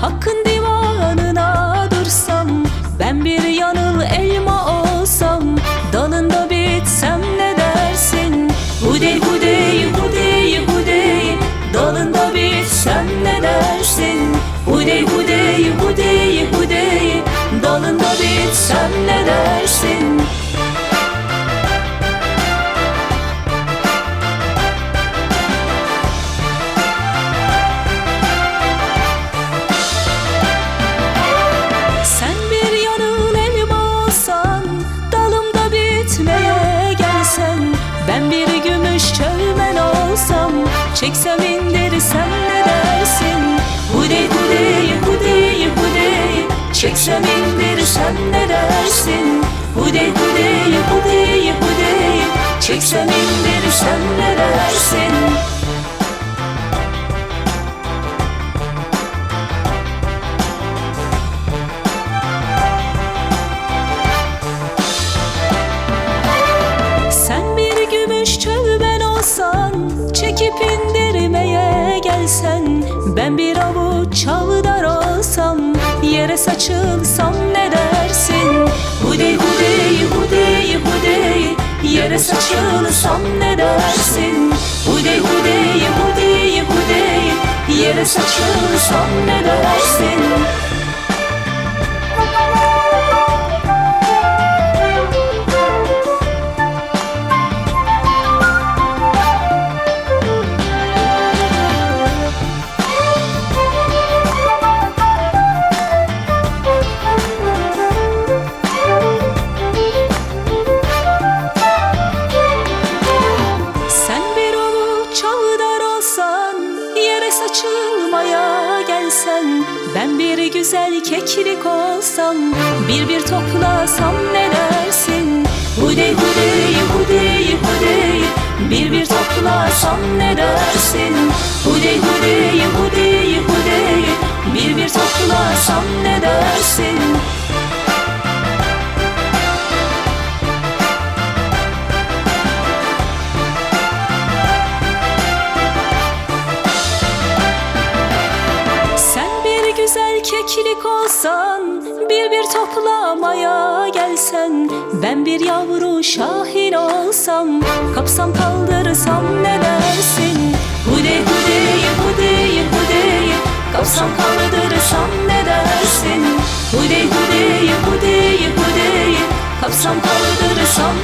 Hakkın divanına dursam Ben bir yanıl elma olsam Dalında bitsem ne dersin? Hudey hudey hudey hudey Dalında bitsem ne dersin? Hudey hudey hudey hudey Dalında bitsem ne dersin? Çeksem indirsem ne dersin? Hudey hudey hudey hudey Çeksem indirsem ne dersin? Hudey hudey hudey hudey Çeksem indirsem ne dersin Yere saçılsam ne dersin? Hudey hudey hudey hudey Yere saçılsam ne dersin? Hudey hudey hudey hudey Yere saçılsam ne dersin Ben bir güzel keklik olsam Bir bir toplasam ne dersin? Hudey hudey hudey hudey Bir bir toplasam ne dersin? Hudey hudey hudey hudey Bir bir toplasam ne dersin keklik olsan Bir bir toplamaya gelsen Ben bir yavru şahin olsam Kapsam kaldırsam ne dersin? Hudey hudey hudey hudey Kapsam kaldırsam ne dersin? Hudey hudey hudey hudey Kapsam kaldırsam